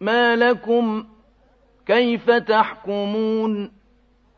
ما لكم كيف تحكمون